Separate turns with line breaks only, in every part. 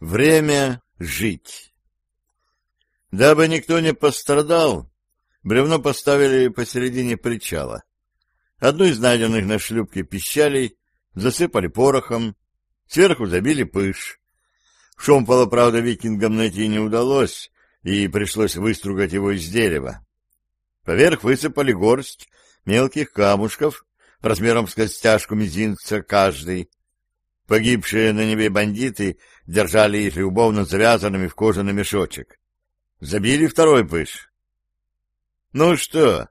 Время жить. Дабы никто не пострадал, бревно поставили посередине причала. Одну из найденных на шлюпке пищалей засыпали порохом, сверху забили пыш. Шомпола, правда, викингам найти не удалось, и пришлось выстругать его из дерева. Поверх высыпали горсть мелких камушков размером с костяшку мизинца каждый. Погибшие на небе бандиты держали их любовно завязанными в кожаный мешочек. Забили второй пыш. — Ну что,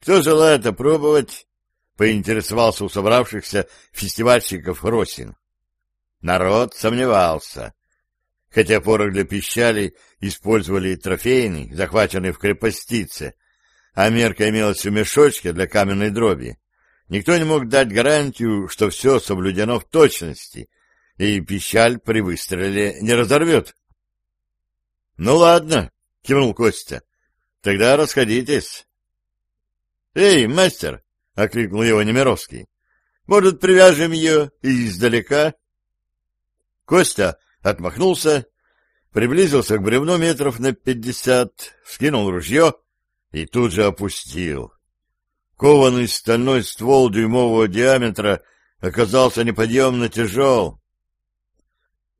кто желает опробовать? — поинтересовался у собравшихся фестивальщиков Росин. Народ сомневался. Хотя порох для пищали использовали трофейный, захваченный в крепостице, а мерка имелась в мешочке для каменной дроби. Никто не мог дать гарантию, что все соблюдено в точности, и пищаль при выстреле не разорвет. — Ну ладно, — кивнул Костя, — тогда расходитесь. — Эй, мастер! — окликнул его Немировский. — Может, привяжем ее издалека? Костя отмахнулся, приблизился к бревну метров на пятьдесят, скинул ружье и тут же опустил. Кованый стальной ствол дюймового диаметра оказался неподъемно тяжел.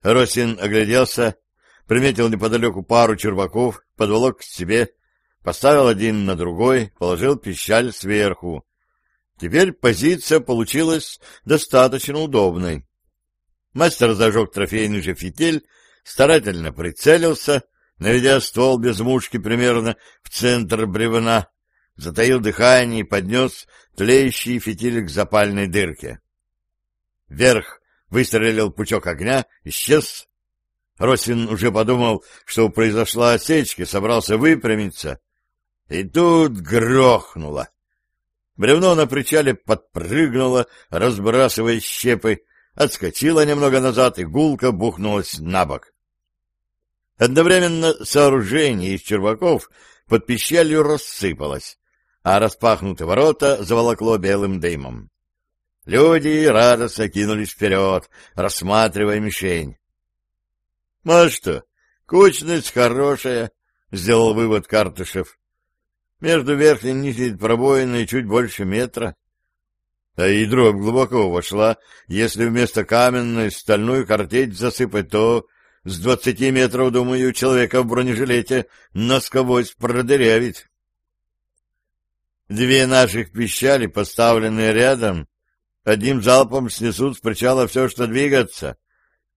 Росин огляделся, приметил неподалеку пару черваков, подволок к себе, поставил один на другой, положил пищаль сверху. Теперь позиция получилась достаточно удобной. Мастер зажег трофейный же фитиль, старательно прицелился, наведя ствол без мушки примерно в центр бревна, затаил дыхание и поднес тлеющий фитиль к запальной дырке. Вверх выстрелил пучок огня, исчез. Росин уже подумал, что произошла осечка, собрался выпрямиться. И тут грохнуло. Бревно на причале подпрыгнуло, разбрасывая щепы, отскочило немного назад и гулко бухнулось на бок. Одновременно сооружение из черваков под пищалью рассыпалось, а распахнутые ворота заволокло белым дымом. Люди радостно кинулись вперед, рассматривая мишень. — а что, кучность хорошая, — сделал вывод Картышев. — Между верхней и нижней пробоиной чуть больше метра. А и дробь глубоко вошла. Если вместо каменной стальную картечь засыпать, то с двадцати метров, думаю, человека в бронежилете насквозь продырявит. Две наших пищали, поставленные рядом, одним залпом снесут с причала все, что двигаться.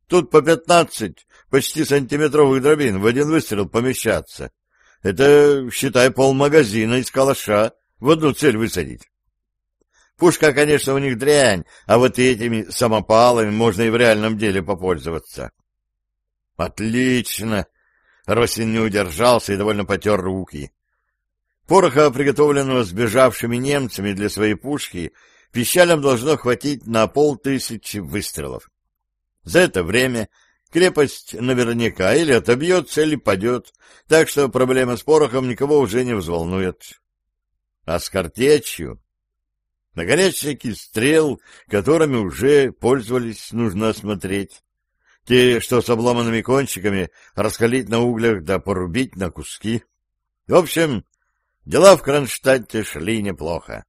Тут по пятнадцать, почти сантиметровых дробин в один выстрел помещаться. Это, считай, полмагазина из калаша в одну цель высадить. Пушка, конечно, у них дрянь, а вот этими самопалами можно и в реальном деле попользоваться. Отлично! Росин не удержался и довольно потер руки. Пороха, приготовленного сбежавшими немцами для своей пушки, пищалям должно хватить на полтысячи выстрелов. За это время крепость наверняка или отобьется, или падет, так что проблема с порохом никого уже не взволнует. А с картечью... Наконечники стрел, которыми уже пользовались, нужно осмотреть. Те, что с обломанными кончиками, раскалить на углях да порубить на куски. В общем, Дела в Кронштадте шли неплохо.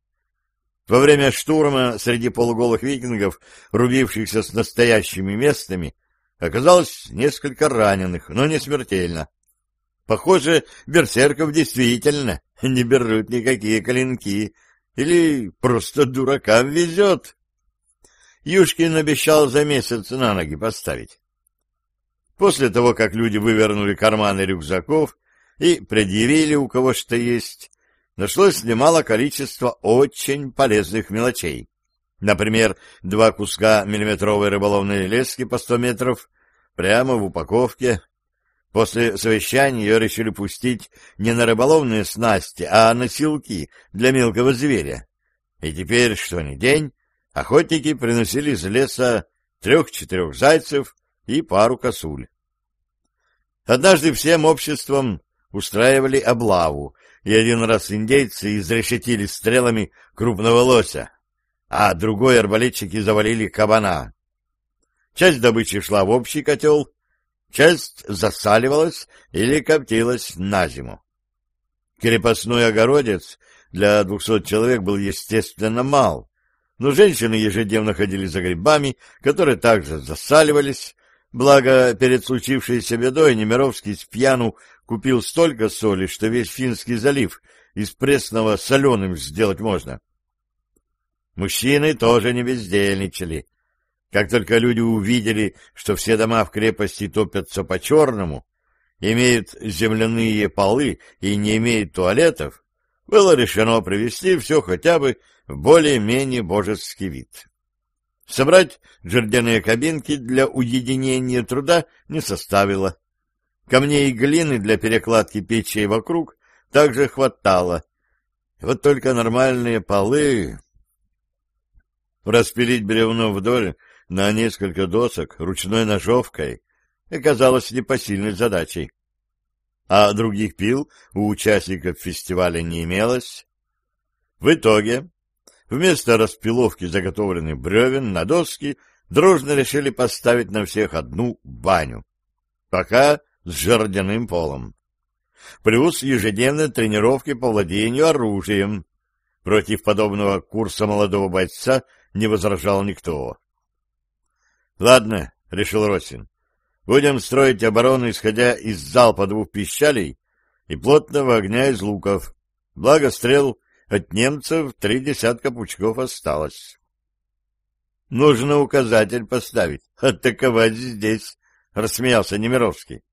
Во время штурма среди полуголых викингов, рубившихся с настоящими местными, оказалось несколько раненых, но не смертельно. Похоже, берсерков действительно не берут никакие клинки, или просто дуракам везет. Юшкин обещал за месяц на ноги поставить. После того, как люди вывернули карманы рюкзаков и предъявили у кого что есть, нашлось немало количества очень полезных мелочей. Например, два куска миллиметровой рыболовной лески по сто метров прямо в упаковке. После совещания ее решили пустить не на рыболовные снасти, а на силки для мелкого зверя. И теперь, что ни день, охотники приносили из леса трех-четырех зайцев и пару косуль. Однажды всем обществом устраивали облаву, и один раз индейцы изрешетили стрелами крупного лося, а другой арбалетчики завалили кабана. Часть добычи шла в общий котел, часть засаливалась или коптилась на зиму. Крепостной огородец для двухсот человек был, естественно, мал, но женщины ежедневно ходили за грибами, которые также засаливались, благо перед случившейся бедой Немировский с пьяну купил столько соли, что весь Финский залив из пресного соленым сделать можно. Мужчины тоже не бездельничали. Как только люди увидели, что все дома в крепости топятся по-черному, имеют земляные полы и не имеют туалетов, было решено привести все хотя бы в более-менее божеский вид. Собрать жердяные кабинки для уединения труда не составило. Камней и глины для перекладки печей вокруг также хватало. Вот только нормальные полы... Распилить бревно вдоль на несколько досок ручной ножовкой оказалось непосильной задачей. А других пил у участников фестиваля не имелось. В итоге, вместо распиловки заготовленных бревен на доски дружно решили поставить на всех одну баню. Пока с жердяным полом. Плюс ежедневные тренировки по владению оружием. Против подобного курса молодого бойца не возражал никто. — Ладно, — решил Росин, — будем строить оборону, исходя из залпа двух пищалей и плотного огня из луков. Благо стрел от немцев три десятка пучков осталось. — Нужно указатель поставить. Атаковать здесь, — рассмеялся Немировский. —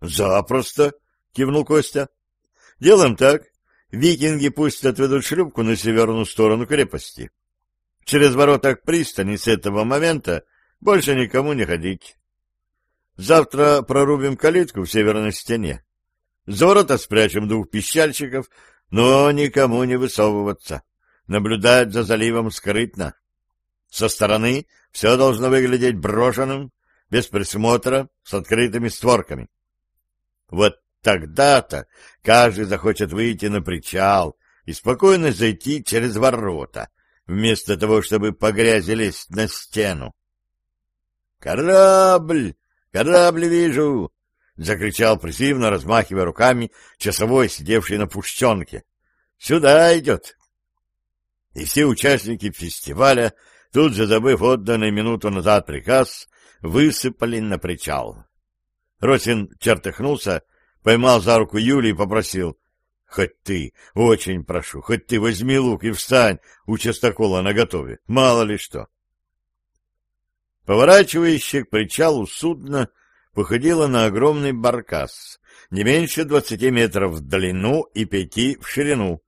Запросто, — кивнул Костя. — Делаем так. Викинги пусть отведут шлюпку на северную сторону крепости. Через ворота к пристани с этого момента больше никому не ходить. Завтра прорубим калитку в северной стене. За ворота спрячем двух пищальщиков, но никому не высовываться. Наблюдать за заливом скрытно. Со стороны все должно выглядеть брошенным, без присмотра, с открытыми створками. Вот тогда-то каждый захочет выйти на причал и спокойно зайти через ворота, вместо того, чтобы по грязи лезть на стену. «Корабль! Корабль вижу!» — закричал призывно, размахивая руками, часовой, сидевший на пушченке. «Сюда идет!» И все участники фестиваля, тут же забыв отданный минуту назад приказ, высыпали на причал. Росин чертыхнулся, поймал за руку Юлию и попросил. — Хоть ты, очень прошу, хоть ты возьми лук и встань у частокола наготове, мало ли что. Поворачивающее к причалу судно походило на огромный баркас, не меньше двадцати метров в длину и пяти в ширину,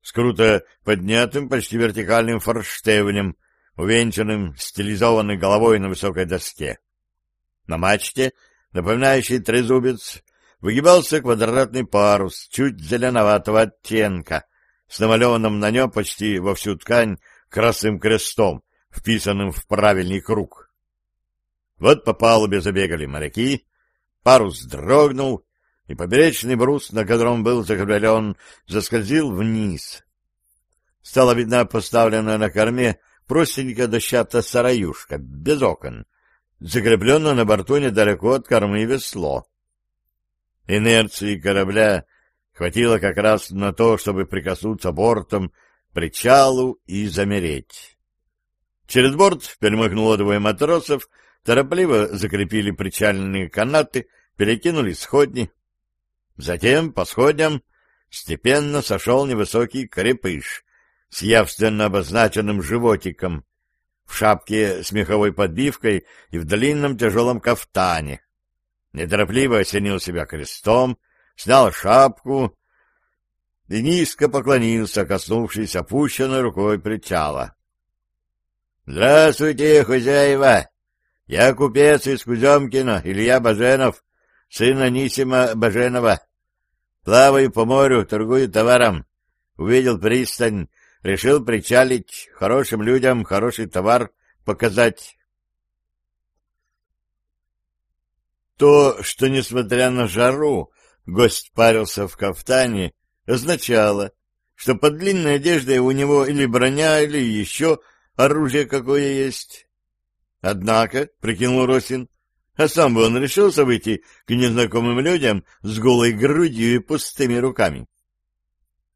с круто поднятым почти вертикальным форштевнем, увенчанным стилизованной головой на высокой доске. На мачте напоминающий трезубец, выгибался квадратный парус, чуть зеленоватого оттенка, с намалеванным на нем почти во всю ткань красным крестом, вписанным в правильный круг. Вот по палубе забегали моряки, парус дрогнул, и поперечный брус, на котором был закреплен, заскользил вниз. Стала видна поставленная на корме простенькая дощатая сараюшка, без окон, закреплено на борту недалеко от кормы весло. Инерции корабля хватило как раз на то, чтобы прикоснуться бортом к причалу и замереть. Через борт перемахнуло двое матросов, торопливо закрепили причальные канаты, перекинули сходни. Затем по сходням степенно сошел невысокий крепыш с явственно обозначенным животиком, в шапке с меховой подбивкой и в длинном тяжелом кафтане. Неторопливо осенил себя крестом, снял шапку и низко поклонился, коснувшись опущенной рукой причала. — Здравствуйте, хозяева! Я купец из Куземкина, Илья Баженов, сын Анисима Баженова. Плаваю по морю, торгую товаром. Увидел пристань, Решил причалить, хорошим людям хороший товар показать. То, что, несмотря на жару, гость парился в кафтане, означало, что под длинной одеждой у него или броня, или еще оружие какое есть. Однако, — прикинул Росин, — А сам бы он решился выйти к незнакомым людям с голой грудью и пустыми руками.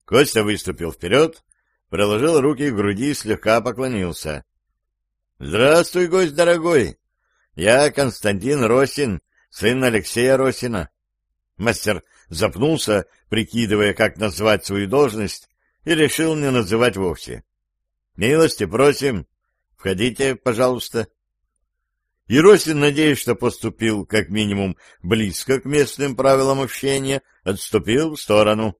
Костя выступил вперед, приложил руки к груди и слегка поклонился. — Здравствуй, гость дорогой! Я Константин Росин, сын Алексея Росина. Мастер запнулся, прикидывая, как назвать свою должность, и решил не называть вовсе. — Милости просим. Входите, пожалуйста. И Росин, надеясь, что поступил как минимум близко к местным правилам общения, отступил в сторону. —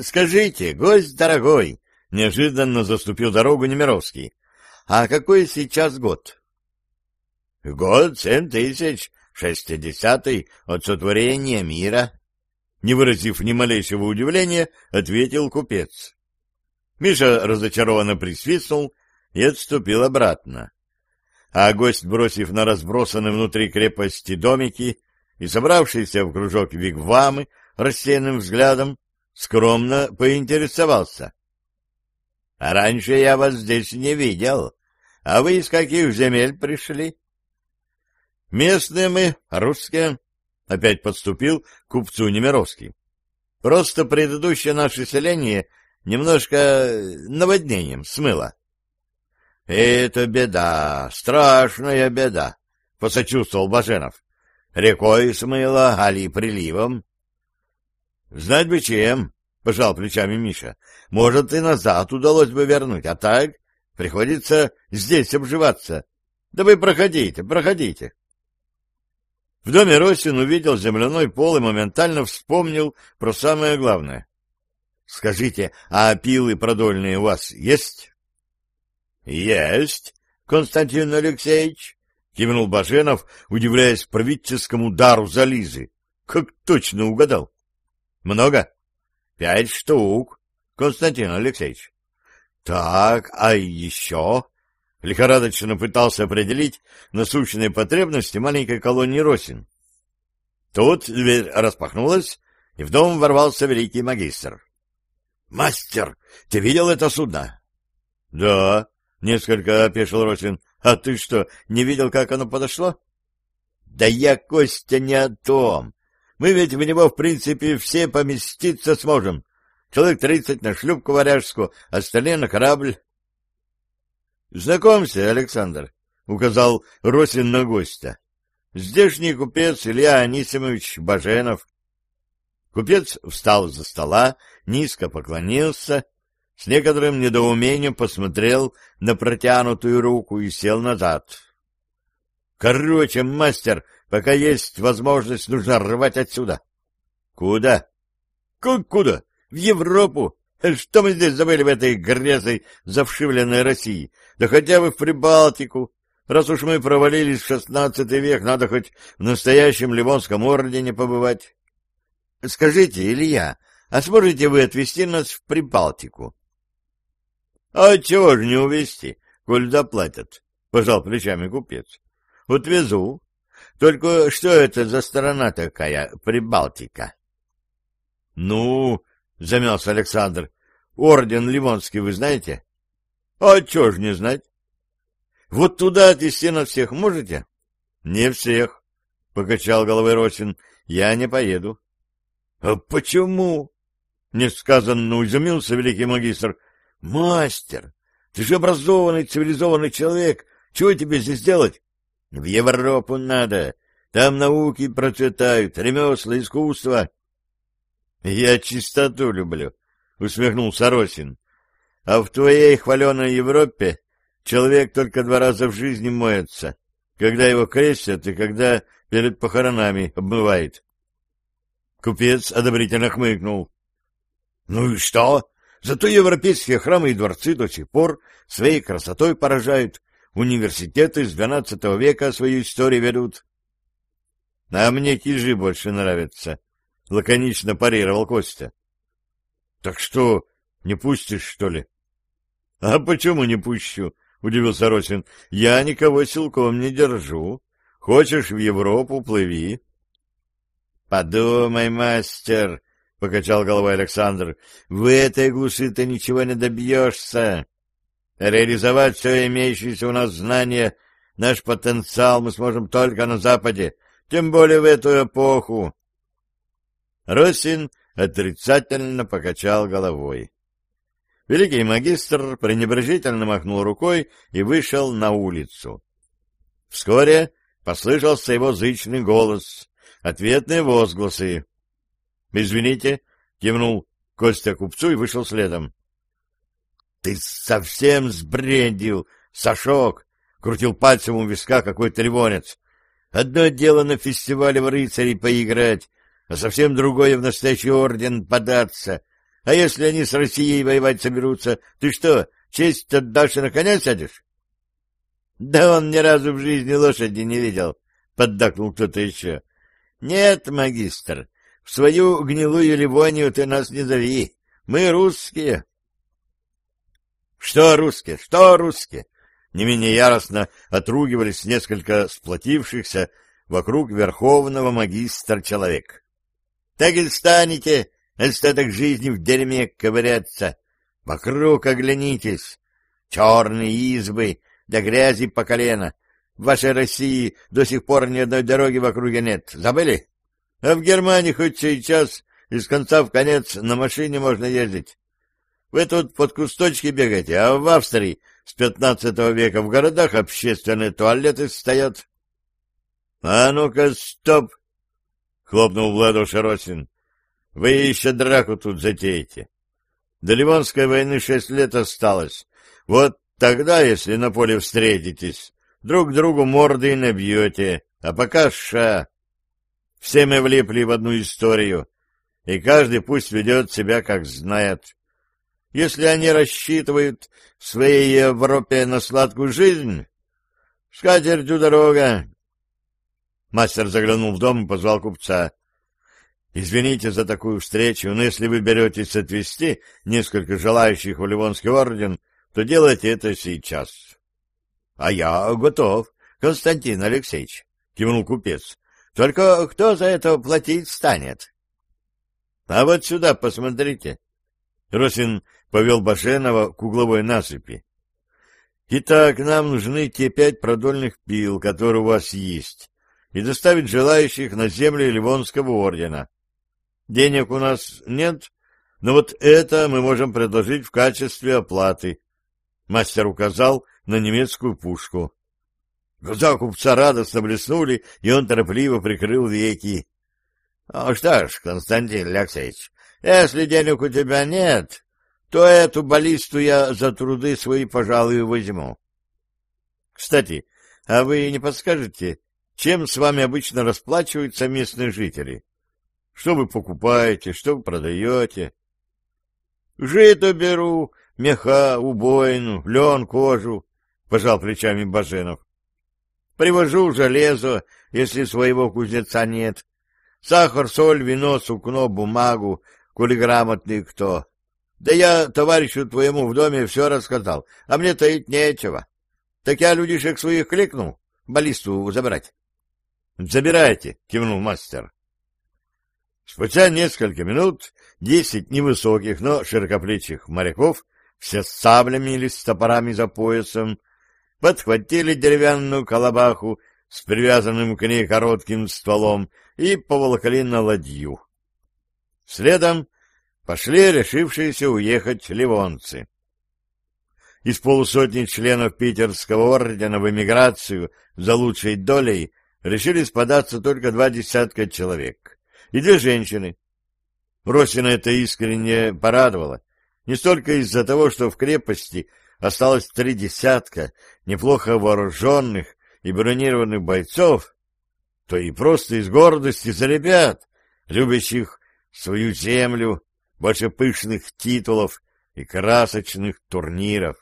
Скажите, гость дорогой, — неожиданно заступил дорогу Немировский, — а какой сейчас год? — Год семь тысяч шестидесятый от сотворения мира, — не выразив ни малейшего удивления, ответил купец. Миша разочарованно присвистнул и отступил обратно. А гость, бросив на разбросанные внутри крепости домики и собравшиеся в кружок вигвамы рассеянным взглядом, скромно поинтересовался. — раньше я вас здесь не видел. А вы из каких земель пришли? — Местные мы, русские, — опять подступил к купцу Немировский. — Просто предыдущее наше селение немножко наводнением смыло. — Это беда, страшная беда, — посочувствовал Баженов. — Рекой смыло, али приливом? — Знать бы чем, — пожал плечами Миша. — Может, и назад удалось бы вернуть, а так приходится здесь обживаться. Да вы проходите, проходите. В доме Росин увидел земляной пол и моментально вспомнил про самое главное. — Скажите, а пилы продольные у вас есть? — Есть, Константин Алексеевич, — кивнул Баженов, удивляясь правительскому дару за Лизы. — Как точно угадал. Много? Пять штук, Константин Алексеевич. Так, а еще? Лихорадочно пытался определить насущные потребности маленькой колонии Росин. Тут дверь распахнулась, и в дом ворвался великий магистр. — Мастер, ты видел это судно? — Да, — несколько опешил Росин. — А ты что, не видел, как оно подошло? — Да я, Костя, не о том. Мы ведь в него, в принципе, все поместиться сможем. Человек тридцать на шлюпку варяжскую, остальные на корабль. — Знакомься, Александр, — указал Росин на гостя. — Здешний купец Илья Анисимович Баженов. Купец встал за стола, низко поклонился, с некоторым недоумением посмотрел на протянутую руку и сел назад. — Короче, мастер, Пока есть возможность, нужно рвать отсюда. — Куда? — куда? В Европу. Что мы здесь забыли в этой грязной, завшивленной России? Да хотя бы в Прибалтику. Раз уж мы провалились в шестнадцатый век, надо хоть в настоящем Ливонском ордене побывать. — Скажите, Илья, а сможете вы отвезти нас в Прибалтику? — А чего же не увезти, коль заплатят? — пожал плечами купец. — Отвезу. Только что это за страна такая, Прибалтика? — Ну, — замялся Александр, — орден Ливонский вы знаете? — А чего ж не знать? — Вот туда отвезти нас всех можете? — Не всех, — покачал головой Росин, — я не поеду. — А почему? — несказанно изумился великий магистр. — Мастер, ты же образованный, цивилизованный человек, чего тебе здесь делать? В Европу надо. Там науки процветают, ремесла, искусство. Я чистоту люблю, усмехнулся Росин. А в твоей хваленой Европе человек только два раза в жизни моется, когда его крестят и когда перед похоронами обмывает. Купец одобрительно хмыкнул. — Ну и что? Зато европейские храмы и дворцы до сих пор своей красотой поражают, Университеты с XII века свою историю ведут. — А мне кижи больше нравятся, — лаконично парировал Костя. — Так что, не пустишь, что ли? — А почему не пущу? — удивился Росин. — Я никого силком не держу. Хочешь в Европу — плыви. — Подумай, мастер, — покачал головой Александр, — в этой глуши ты ничего не добьешься. Реализовать все имеющееся у нас знания Наш потенциал мы сможем только на Западе, тем более в эту эпоху. Росин отрицательно покачал головой. Великий магистр пренебрежительно махнул рукой и вышел на улицу. Вскоре послышался его зычный голос, ответные возгласы. — Извините, — кивнул Костя купцу и вышел следом. — Ты совсем сбрендил, Сашок! — крутил пальцем у виска какой-то ливонец. — Одно дело на фестивале в рыцарей поиграть, а совсем другое в настоящий орден податься. А если они с Россией воевать соберутся, ты что, честь отдашь и на коня сядешь? — Да он ни разу в жизни лошади не видел, — поддакнул кто-то еще. — Нет, магистр, в свою гнилую Ливонию ты нас не зови. Мы русские. — Что русские? Что русские? Не менее яростно отругивались несколько сплотившихся вокруг верховного магистра человек. — Так и станете остаток жизни в дерьме ковыряться. Вокруг оглянитесь. Черные избы, да грязи по колено. В вашей России до сих пор ни одной дороги в округе нет. Забыли? А в Германии хоть сейчас из конца в конец на машине можно ездить. Вы тут под кусточки бегаете, а в Австрии с пятнадцатого века в городах общественные туалеты стоят. — А ну-ка, стоп! — хлопнул в ладоши Росин. — Вы еще драку тут затеете. До Ливонской войны шесть лет осталось. Вот Тогда, если на поле встретитесь, друг другу морды набьете, а пока ша. Все мы влипли в одну историю, и каждый пусть ведет себя, как знает. Если они рассчитывают в своей Европе на сладкую жизнь, с дорога. Мастер заглянул в дом и позвал купца. — Извините за такую встречу, но если вы беретесь отвезти несколько желающих в Ливонский орден, то делайте это сейчас. — А я готов, Константин Алексеевич, — кивнул купец. — Только кто за это платить станет? — А вот сюда посмотрите. Росин повел Башенова к угловой насыпи. — Итак, нам нужны те пять продольных пил, которые у вас есть, и доставить желающих на земли Ливонского ордена. Денег у нас нет, но вот это мы можем предложить в качестве оплаты. Мастер указал на немецкую пушку. Глаза купца радостно блеснули, и он торопливо прикрыл веки. — Ну что ж, Константин Алексеевич, если денег у тебя нет, то эту баллисту я за труды свои, пожалуй, возьму. Кстати, а вы не подскажете, чем с вами обычно расплачиваются местные жители? Что вы покупаете, что вы продаете? — Жито беру, меха, убойну, лен, кожу, — пожал плечами Баженов. Привожу железо, если своего кузнеца нет. Сахар, соль, вино, сукно, бумагу, коли грамотный кто. Да я товарищу твоему в доме все рассказал, а мне таить нечего. Так я людишек своих кликнул, баллисту забрать. — Забирайте, — кивнул мастер. Спустя несколько минут десять невысоких, но широкоплечих моряков все с саблями или с топорами за поясом, подхватили деревянную колобаху с привязанным к ней коротким стволом и поволокли на ладью. Следом пошли решившиеся уехать ливонцы. Из полусотни членов питерского ордена в эмиграцию за лучшей долей решились податься только два десятка человек и две женщины. Росина это искренне порадовало. Не столько из-за того, что в крепости осталось три десятка неплохо вооруженных и бронированных бойцов, то и просто из гордости за ребят, любящих свою землю, больше пышных титулов и красочных турниров.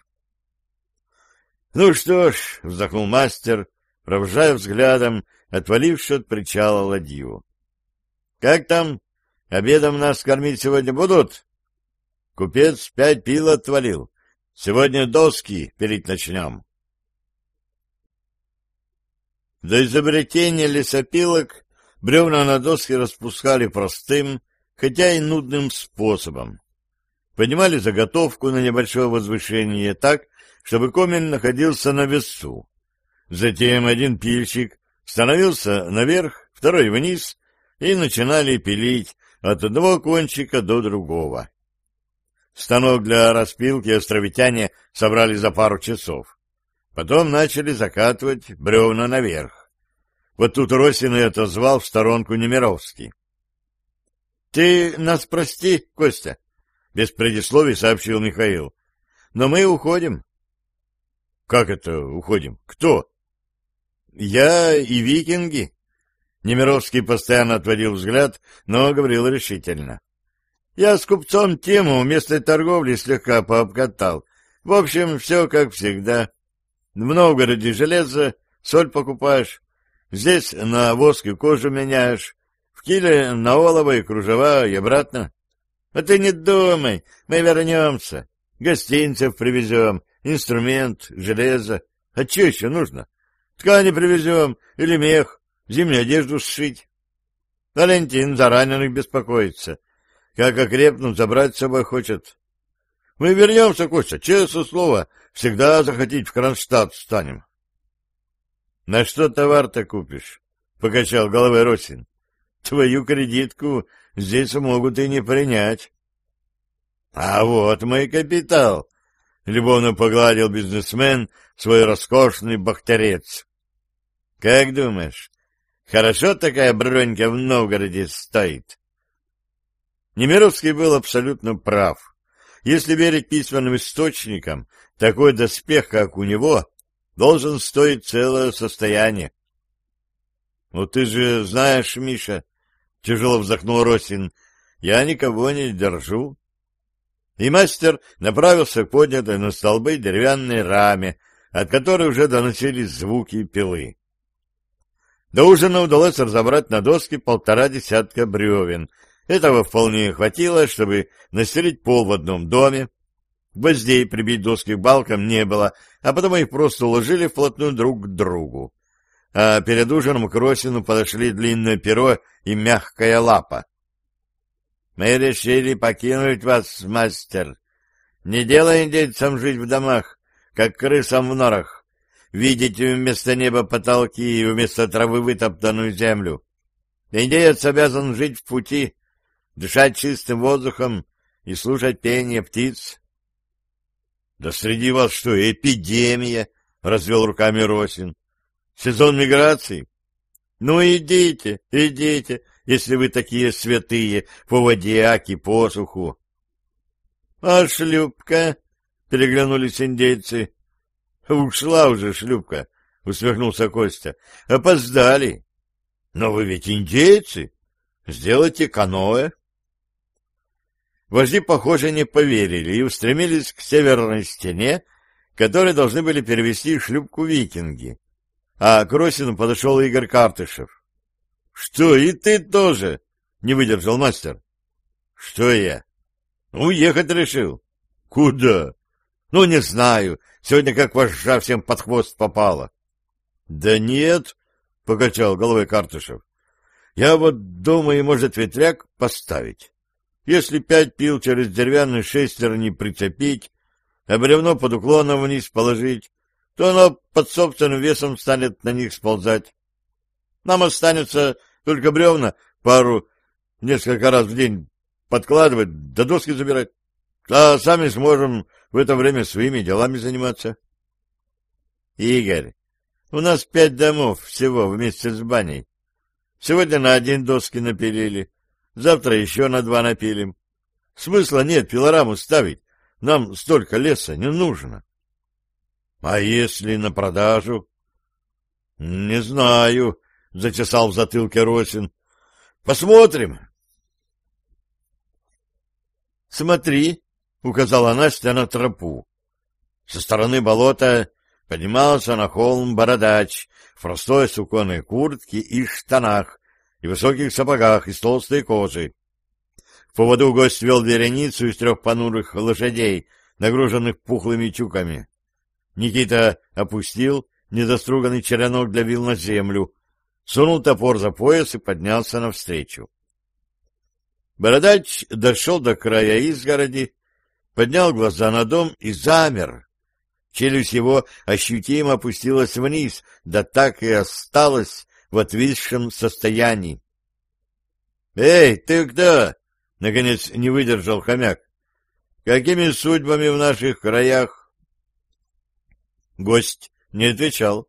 «Ну что ж», — вздохнул мастер, провожая взглядом отвалившую от причала ладью. «Как там? Обедом нас кормить сегодня будут?» Купец пять пил отвалил. Сегодня доски пилить начнем. До изобретения лесопилок бревна на доски распускали простым, хотя и нудным способом. Поднимали заготовку на небольшое возвышение так, чтобы комель находился на весу. Затем один пильщик становился наверх, второй вниз, и начинали пилить от одного кончика до другого. Станок для распилки островитяне собрали за пару часов. Потом начали закатывать бревна наверх. Вот тут Росин и отозвал в сторонку Немировский. — Ты нас прости, Костя, — без предисловий сообщил Михаил. — Но мы уходим. — Как это уходим? Кто? — Я и викинги. Немировский постоянно отводил взгляд, но говорил решительно. — Я с купцом тему вместо торговли слегка пообкатал. В общем, все как всегда. В Новгороде железо, соль покупаешь, здесь на воск и кожу меняешь, Киле на олово и кружева и обратно. А ты не думай, мы вернемся. Гостинцев привезем, инструмент, железо. А что еще нужно? Ткани привезем или мех, зимнюю одежду сшить. Валентин за раненых беспокоится. Как окрепнут, забрать с собой хочет. Мы вернемся, Костя, честное слово, всегда захотеть в Кронштадт станем. — На что товар-то купишь? — покачал головой Росин. — Твою кредитку здесь могут и не принять. — А вот мой капитал! — любовно погладил бизнесмен свой роскошный бахтерец. — Как думаешь, хорошо такая бронька в Новгороде стоит? Немировский был абсолютно прав. Если верить письменным источникам, такой доспех, как у него, должен стоить целое состояние. — Ну ты же знаешь, Миша, — тяжело вздохнул Росин, — я никого не держу. И мастер направился к поднятой на столбы деревянной раме, от которой уже доносились звуки пилы. До ужина удалось разобрать на доске полтора десятка бревен. Этого вполне хватило, чтобы настелить пол в одном доме, Гвоздей прибить доски к балкам не было, а потом их просто уложили вплотную друг к другу. А перед ужином к Росину подошли длинное перо и мягкая лапа. — Мы решили покинуть вас, мастер. Не делай индейцам жить в домах, как крысам в норах. Видите вместо неба потолки и вместо травы вытоптанную землю. Индеец обязан жить в пути, дышать чистым воздухом и слушать пение птиц. — Да среди вас что, эпидемия? — развел руками Росин. — Сезон миграции? — Ну, идите, идите, если вы такие святые по воде, аки, посуху. — А шлюпка? — переглянулись индейцы. — Ушла уже шлюпка, — усмехнулся Костя. — Опоздали. — Но вы ведь индейцы. Сделайте каноэ. Вожди, похоже, не поверили и устремились к северной стене, которые должны были перевести шлюпку викинги. А к Росину подошел Игорь Картышев. — Что, и ты тоже? — не выдержал мастер. — Что я? — Уехать решил. — Куда? — Ну, не знаю. Сегодня как вожжа всем под хвост попала. — Да нет, — покачал головой Картышев. — Я вот думаю, может, ветряк поставить. Если пять пил через деревянный шестер не прицепить, а бревно под уклоном вниз положить, то оно под собственным весом станет на них сползать. Нам останется только бревна пару, несколько раз в день подкладывать, до доски забирать, а сами сможем в это время своими делами заниматься. Игорь, у нас пять домов всего вместе с баней. Сегодня на один доски напилили, Завтра еще на два напилим. Смысла нет пилораму ставить. Нам столько леса не нужно. А если на продажу? Не знаю, зачесал в затылке Росин. Посмотрим. Смотри, указала Настя на тропу. Со стороны болота поднимался на холм бородач в простой суконной куртке и штанах, и высоких сапогах из толстой кожи. В поводу гость вел вереницу из трех понурых лошадей, нагруженных пухлыми чуками. Никита опустил недоструганный черенок для вил на землю, сунул топор за пояс и поднялся навстречу. Бородач дошел до края изгороди, поднял глаза на дом и замер. Челюсть его ощутимо опустилась вниз, да так и осталась в отвисшем состоянии. «Эй, ты кто?» — наконец не выдержал хомяк. «Какими судьбами в наших краях?» Гость не отвечал.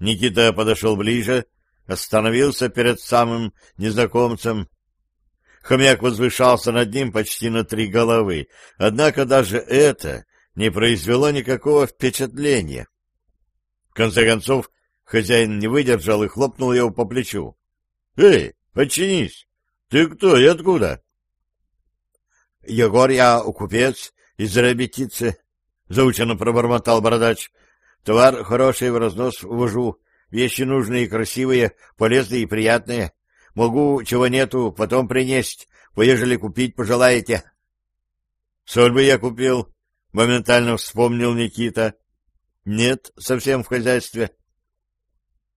Никита подошел ближе, остановился перед самым незнакомцем. Хомяк возвышался над ним почти на три головы, однако даже это не произвело никакого впечатления. В конце концов, хозяин не выдержал и хлопнул его по плечу. — Эй, подчинись! Ты кто и откуда? — Егор, я купец из Рябетицы, — заученно пробормотал бородач. — Товар хороший в разнос вожу, вещи нужные и красивые, полезные и приятные. Могу, чего нету, потом принесть, поежели купить пожелаете. — Соль бы я купил, моментально вспомнил Никита. Нет, совсем в хозяйстве.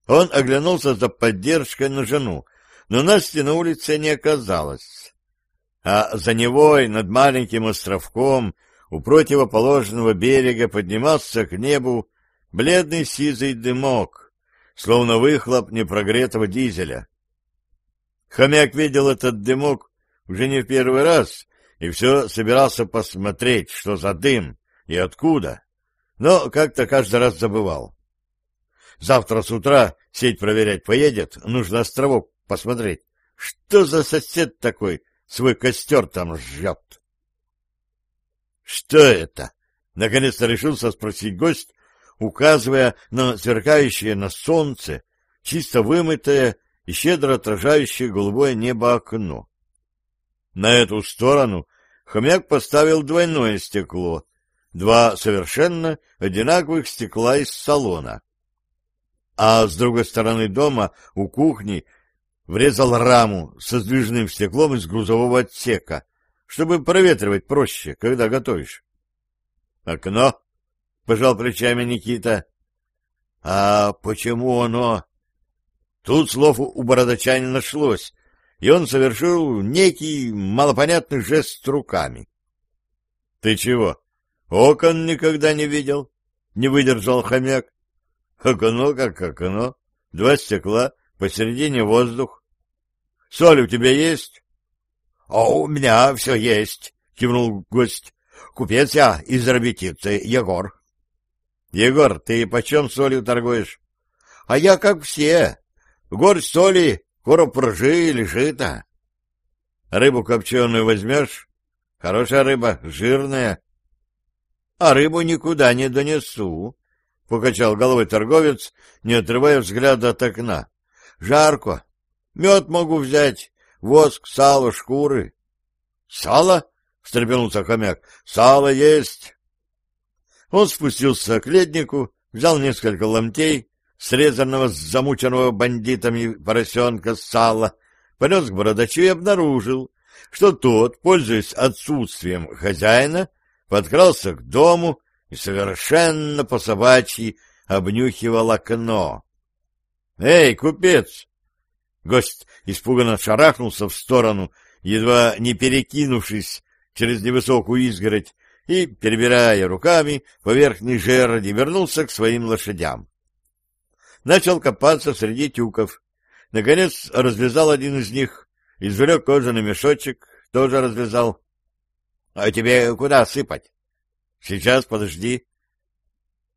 Он оглянулся за поддержкой на жену, но Насти на улице не оказалось. А за Невой над маленьким островком у противоположного берега поднимался к небу бледный сизый дымок, словно выхлоп непрогретого дизеля. Хомяк видел этот дымок уже не в первый раз и все собирался посмотреть, что за дым и откуда, но как-то каждый раз забывал. Завтра с утра сеть проверять поедет, нужно островок посмотреть. Что за сосед такой свой костер там жжет? — Что это? — наконец-то решился спросить гость, указывая на сверкающее на солнце, чисто вымытое и щедро отражающее голубое небо окно. На эту сторону хомяк поставил двойное стекло, два совершенно одинаковых стекла из салона. А с другой стороны дома, у кухни, врезал раму со сдвижным стеклом из грузового отсека, чтобы проветривать проще, когда готовишь. «Окно?» — пожал плечами Никита. «А почему оно?» Тут слов у бородача не нашлось, и он совершил некий малопонятный жест руками. — Ты чего, окон никогда не видел? — не выдержал хомяк. — Окно как окно, два стекла, посередине воздух. — Соль у тебя есть? — А у меня все есть, — кивнул гость. — Купец я из Рабетицы, Егор. — Егор, ты почем солью торгуешь? — А я как все. Горсть соли Короб ржи или жито. Рыбу копченую возьмешь? Хорошая рыба, жирная. А рыбу никуда не донесу, — покачал головой торговец, не отрывая взгляда от окна. Жарко. Мед могу взять, воск, сало, шкуры. Сало? — встрепенулся хомяк. Сало есть. Он спустился к леднику, взял несколько ломтей, срезанного с замученного бандитами поросенка сала, понес к бородачу и обнаружил, что тот, пользуясь отсутствием хозяина, подкрался к дому и совершенно по-собачьи обнюхивал окно. — Эй, купец! Гость испуганно шарахнулся в сторону, едва не перекинувшись через невысокую изгородь, и, перебирая руками по верхней жерди, вернулся к своим лошадям. Начал копаться среди тюков. Наконец развязал один из них, извлек кожаный мешочек, тоже развязал. — А тебе куда сыпать? — Сейчас, подожди.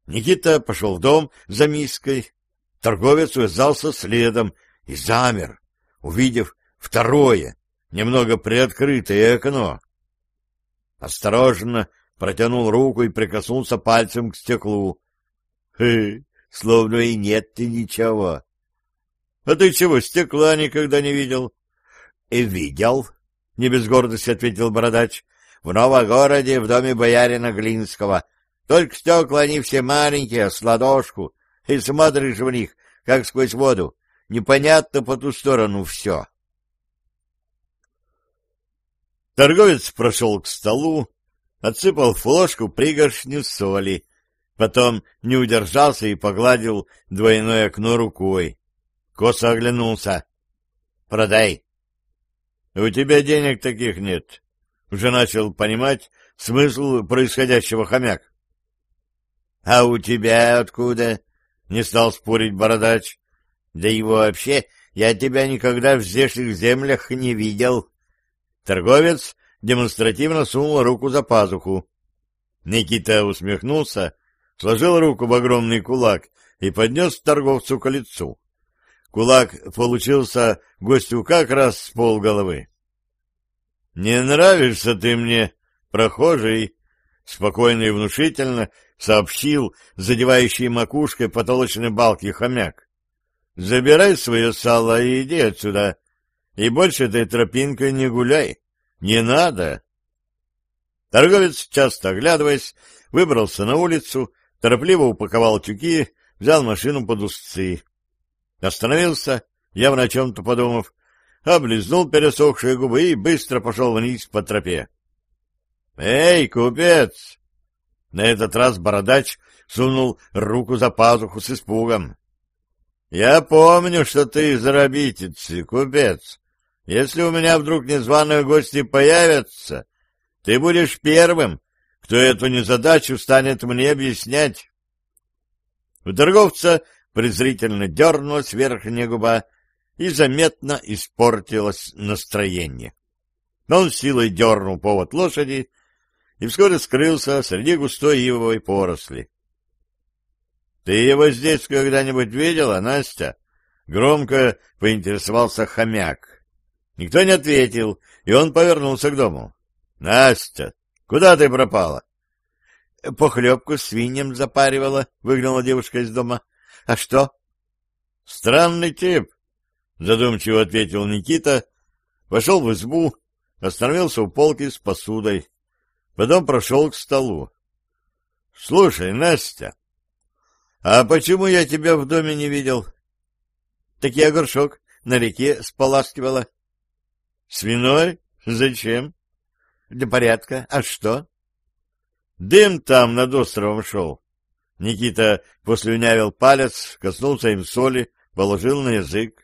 Никита пошел в дом за миской. Торговец увязался следом и замер, увидев второе, немного приоткрытое окно. Осторожно протянул руку и прикоснулся пальцем к стеклу. — Хы, словно и нет ты ничего. — А ты чего, стекла никогда не видел? — И видел, — не без гордости ответил бородач. — В Новогороде, в доме боярина Глинского. Только стекла они все маленькие, с ладошку, и смотришь в них, как сквозь воду. Непонятно по ту сторону все. Торговец прошел к столу, отсыпал в ложку пригоршню соли, Потом не удержался и погладил двойное окно рукой. Косо оглянулся. «Продай». «У тебя денег таких нет». Уже начал понимать смысл происходящего хомяк. — А у тебя откуда? — не стал спорить бородач. — Да и вообще, я тебя никогда в здешних землях не видел. Торговец демонстративно сунул руку за пазуху. Никита усмехнулся, сложил руку в огромный кулак и поднес торговцу к лицу. Кулак получился гостю как раз с полголовы. — Не нравишься ты мне, прохожий, — спокойно и внушительно сообщил задевающий макушкой потолочной балки хомяк. — Забирай свое сало и иди отсюда, и больше этой тропинкой не гуляй. Не надо. Торговец, часто оглядываясь, выбрался на улицу, торопливо упаковал тюки, взял машину под узцы. Остановился, явно о чем-то подумав, облизнул пересохшие губы и быстро пошел вниз по тропе. — Эй, купец! На этот раз бородач сунул руку за пазуху с испугом. — Я помню, что ты из Рабитицы, купец. Если у меня вдруг незваные гости появятся, ты будешь первым, кто эту незадачу станет мне объяснять. У торговца презрительно дернулась верхняя губа, и заметно испортилось настроение. Но он силой дернул повод лошади и вскоре скрылся среди густой ивовой поросли. — Ты его здесь когда-нибудь видела, Настя? — громко поинтересовался хомяк. Никто не ответил, и он повернулся к дому. — Настя, куда ты пропала? — Похлебку свиньям запаривала, — выгнала девушка из дома. — А что? — Странный тип, — задумчиво ответил Никита, вошел в избу, остановился у полки с посудой, потом прошел к столу. — Слушай, Настя, а почему я тебя в доме не видел? — Так я горшок на реке споласкивала. — Свиной? Зачем? — Для порядка. А что? — Дым там над островом шел. Никита послюнявил палец, коснулся им соли, положил на язык.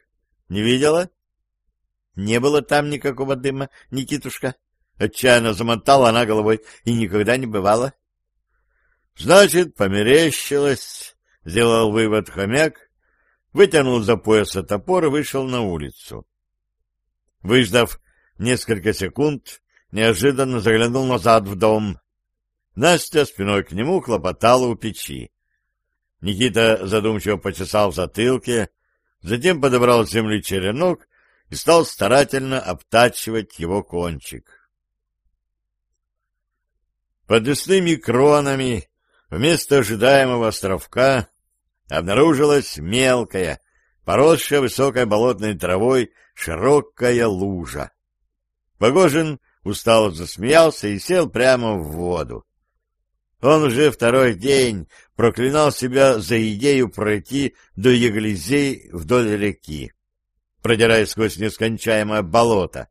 Не видела? Не было там никакого дыма, Никитушка. Отчаянно замотала она головой и никогда не бывало. Значит, померещилось, сделал вывод хомяк, вытянул за пояса топор и вышел на улицу. Выждав несколько секунд, неожиданно заглянул назад в дом. Настя спиной к нему хлопотала у печи. Никита задумчиво почесал в затылке, затем подобрал с земли черенок и стал старательно обтачивать его кончик. Под лесными кронами вместо ожидаемого островка обнаружилась мелкая, поросшая высокой болотной травой широкая лужа. Погожин устало засмеялся и сел прямо в воду. Он уже второй день проклинал себя за идею пройти до Еглизей вдоль реки, продираясь сквозь нескончаемое болото.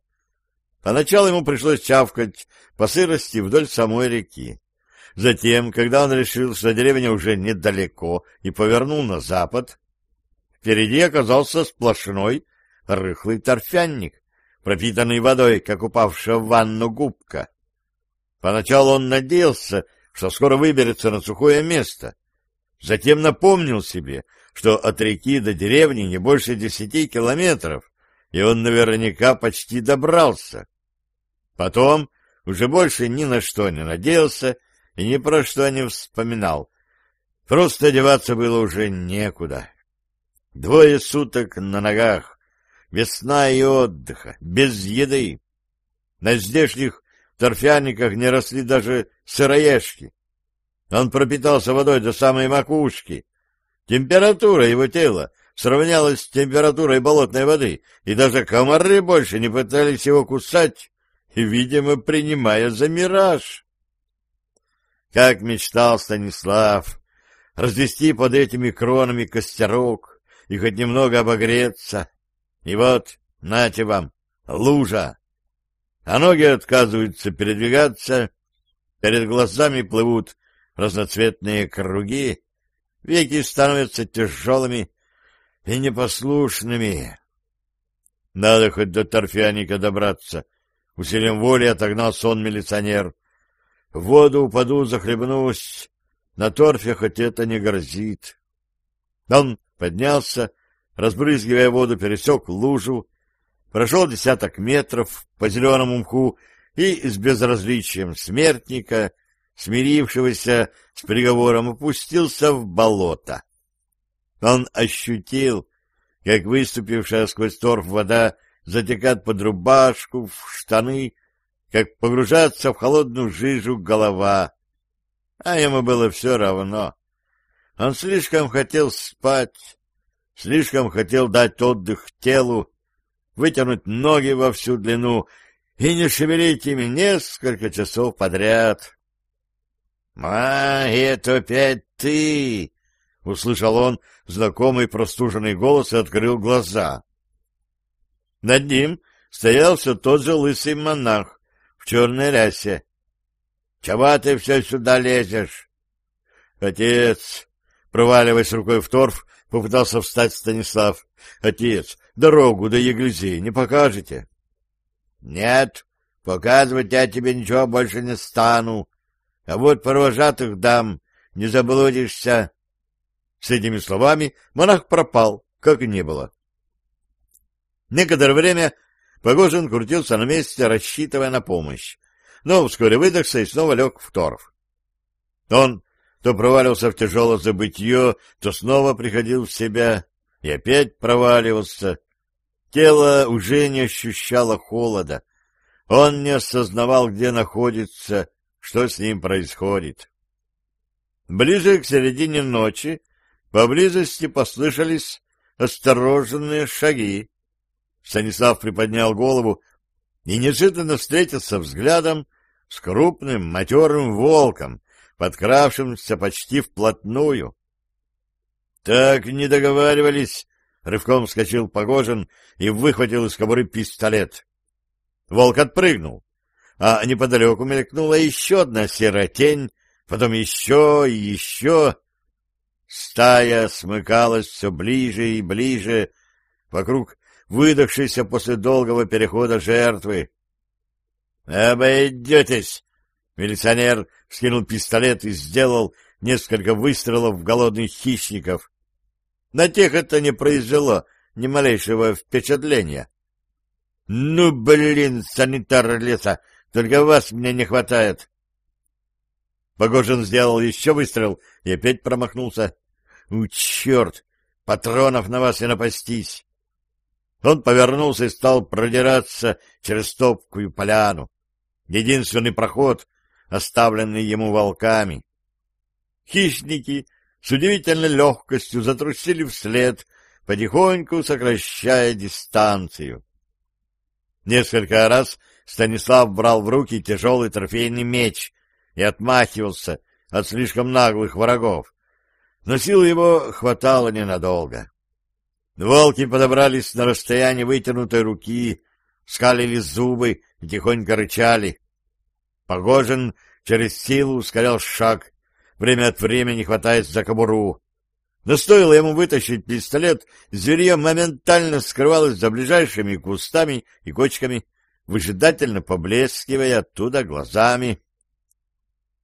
Поначалу ему пришлось чавкать по сырости вдоль самой реки. Затем, когда он решил, что деревня уже недалеко, и повернул на запад, впереди оказался сплошной рыхлый торфянник, пропитанный водой, как упавшая в ванну губка. Поначалу он надеялся, что скоро выберется на сухое место. Затем напомнил себе, что от реки до деревни не больше десяти километров, и он наверняка почти добрался. Потом уже больше ни на что не надеялся и ни про что не вспоминал. Просто одеваться было уже некуда. Двое суток на ногах, весна и отдыха, без еды. На здешних торфяниках не росли даже сыроежки. Он пропитался водой до самой макушки. Температура его тела сравнялась с температурой болотной воды, и даже комары больше не пытались его кусать, видимо, принимая за мираж. Как мечтал Станислав развести под этими кронами костерок и хоть немного обогреться. И вот, нате вам, лужа а ноги отказываются передвигаться, перед глазами плывут разноцветные круги, веки становятся тяжелыми и непослушными. Надо хоть до торфяника добраться. Усилием воли отогнал сон милиционер. В воду упаду, захлебнусь. на торфе хоть это не грозит. Он поднялся, разбрызгивая воду, пересек лужу, прошел десяток метров по зеленому мху и с безразличием смертника, смирившегося с приговором, опустился в болото. Он ощутил, как выступившая сквозь торф вода затекает под рубашку, в штаны, как погружаться в холодную жижу голова. А ему было все равно. Он слишком хотел спать, слишком хотел дать отдых телу, вытянуть ноги во всю длину и не шевелить ими несколько часов подряд. — А, это опять ты! — услышал он знакомый простуженный голос и открыл глаза. Над ним стоял все тот же лысый монах в черной рясе. — Чего ты все сюда лезешь? — Отец, проваливаясь рукой в торф, попытался встать Станислав. — Отец, дорогу до Еглизей не покажете? — Нет, показывать я тебе ничего больше не стану. А вот провожатых дам, не заблудишься. С этими словами монах пропал, как и не было. Некоторое время Погожин крутился на месте, рассчитывая на помощь, но вскоре выдохся и снова лег в торф. Он то проваливался в тяжелое забытье, то снова приходил в себя и опять проваливался. Тело уже не ощущало холода. Он не осознавал, где находится, что с ним происходит. Ближе к середине ночи поблизости послышались осторожные шаги. Станислав приподнял голову и неожиданно встретился взглядом с крупным матерым волком, подкравшимся почти вплотную. — Так не договаривались! — рывком вскочил Погожин и выхватил из кобуры пистолет. Волк отпрыгнул, а неподалеку мелькнула еще одна серая тень, потом еще и еще. Стая смыкалась все ближе и ближе вокруг выдохшейся после долгого перехода жертвы. «Обойдетесь!» Милиционер скинул пистолет и сделал несколько выстрелов в голодных хищников. На тех это не произвело ни малейшего впечатления. — Ну, блин, санитар леса, только вас мне не хватает. Погожин сделал еще выстрел и опять промахнулся. — У, черт! Патронов на вас и напастись! Он повернулся и стал продираться через топкую поляну. Единственный проход, оставленный ему волками. Хищники с удивительной легкостью затрусили вслед, потихоньку сокращая дистанцию. Несколько раз Станислав брал в руки тяжелый трофейный меч и отмахивался от слишком наглых врагов, но сил его хватало ненадолго. Волки подобрались на расстоянии вытянутой руки, скалили зубы и тихонько рычали. Погожин через силу ускорял шаг, время от времени хватаясь за кобуру. Но стоило ему вытащить пистолет, зверье моментально скрывалось за ближайшими кустами и кочками, выжидательно поблескивая оттуда глазами.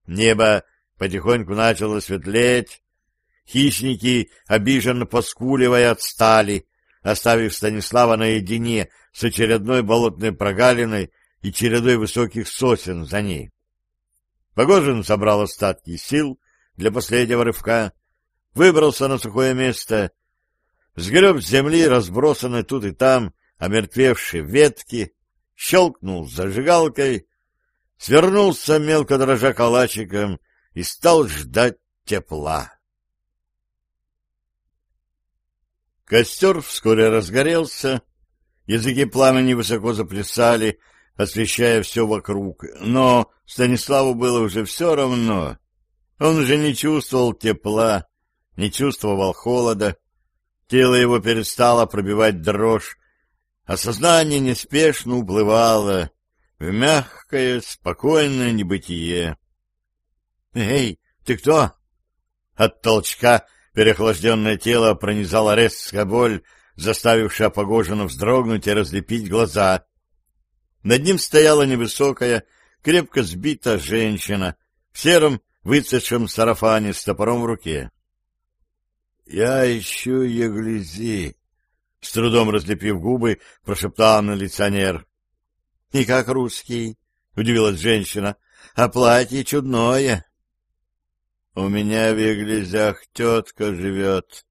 Небо потихоньку начало светлеть. Хищники, обиженно поскуливая, отстали, оставив Станислава наедине с очередной болотной прогалиной и чередой высоких сосен за ней. Погожин собрал остатки сил для последнего рывка, выбрался на сухое место, сгреб с земли разбросанные тут и там омертвевшие ветки, щелкнул зажигалкой, свернулся мелко дрожа калачиком и стал ждать тепла. Костер вскоре разгорелся, языки пламени высоко заплясали, освещая все вокруг, но Станиславу было уже все равно. Он уже не чувствовал тепла, не чувствовал холода, тело его перестало пробивать дрожь, а сознание неспешно уплывало в мягкое, спокойное небытие. «Эй, ты кто?» От толчка переохлажденное тело пронизала резкая боль, заставившая Погожину вздрогнуть и разлепить глаза. Над ним стояла невысокая, крепко сбитая женщина в сером выцветшем сарафане с топором в руке. — Я ищу Еглизи, — с трудом разлепив губы, прошептал милиционер. — И как русский? — удивилась женщина. — А платье чудное. — У меня в Еглизях тетка живет.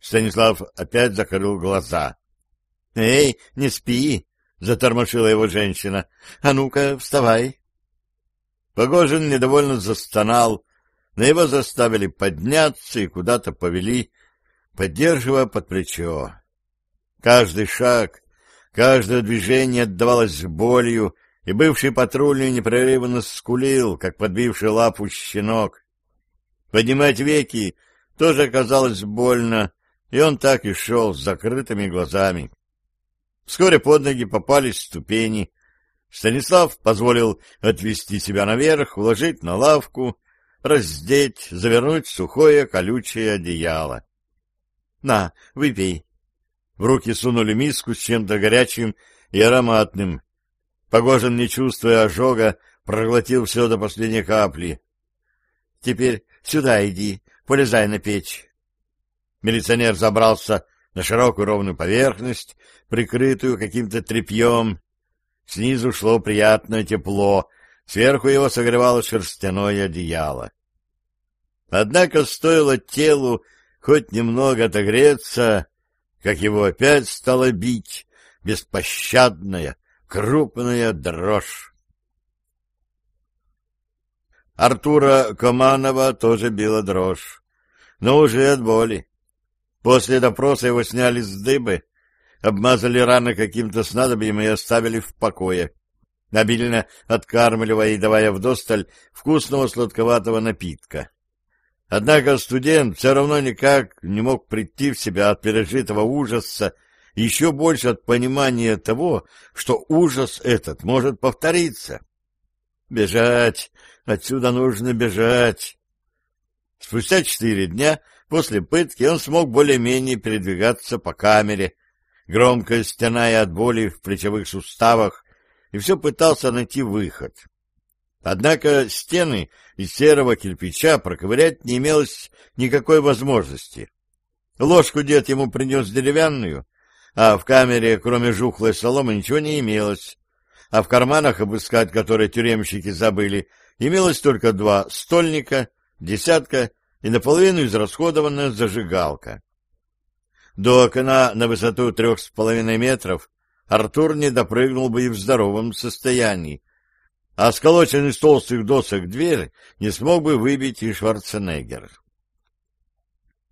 Станислав опять закрыл глаза. — Эй, не спи! — затормошила его женщина. — А ну-ка, вставай! Погожин недовольно застонал, но его заставили подняться и куда-то повели, поддерживая под плечо. Каждый шаг, каждое движение отдавалось болью, и бывший патрульный непрерывно скулил, как подбивший лапу щенок. Поднимать веки тоже оказалось больно, и он так и шел с закрытыми глазами. Вскоре под ноги попались ступени, Станислав позволил отвести себя наверх, уложить на лавку, раздеть, завернуть сухое колючее одеяло. — На, выпей. В руки сунули миску с чем-то горячим и ароматным. Погожин, не чувствуя ожога, проглотил все до последней капли. — Теперь сюда иди, полезай на печь. Милиционер забрался на широкую ровную поверхность, прикрытую каким-то тряпьем, Снизу шло приятное тепло, сверху его согревало шерстяное одеяло. Однако стоило телу хоть немного отогреться, как его опять стало бить беспощадная, крупная дрожь. Артура Команова тоже била дрожь, но уже от боли. После допроса его сняли с дыбы, обмазали раны каким-то снадобьем и оставили в покое, обильно откармливая и давая вдосталь вкусного сладковатого напитка. Однако студент все равно никак не мог прийти в себя от пережитого ужаса, еще больше от понимания того, что ужас этот может повториться. Бежать! Отсюда нужно бежать! Спустя четыре дня после пытки он смог более-менее передвигаться по камере, громко стеная от боли в плечевых суставах, и все пытался найти выход. Однако стены из серого кирпича проковырять не имелось никакой возможности. Ложку дед ему принес деревянную, а в камере, кроме жухлой соломы, ничего не имелось, а в карманах, обыскать которые тюремщики забыли, имелось только два стольника, десятка и наполовину израсходованная зажигалка. До окна на высоту трех с половиной метров Артур не допрыгнул бы и в здоровом состоянии, а сколоченный из толстых досок дверь не смог бы выбить и Шварценеггер.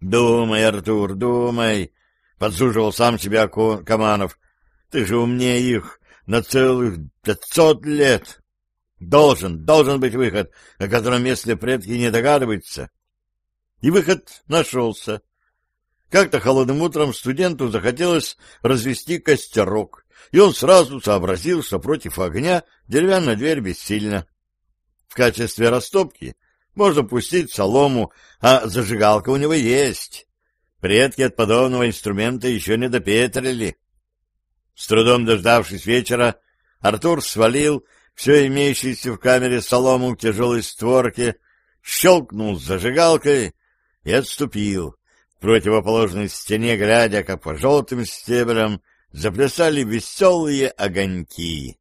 «Думай, Артур, думай!» — подсуживал сам себя Каманов. «Ты же умнее их на целых пятьсот лет! Должен, должен быть выход, о котором местные предки не догадываются!» И выход нашелся. Как-то холодным утром студенту захотелось развести костерок, и он сразу сообразил, что против огня деревянная дверь бессильна. В качестве растопки можно пустить солому, а зажигалка у него есть. Предки от подобного инструмента еще не допетрили. С трудом дождавшись вечера, Артур свалил все имеющееся в камере солому в тяжелой створке, щелкнул зажигалкой и отступил, противоположной стене, глядя, как по желтым стеблям заплясали веселые огоньки.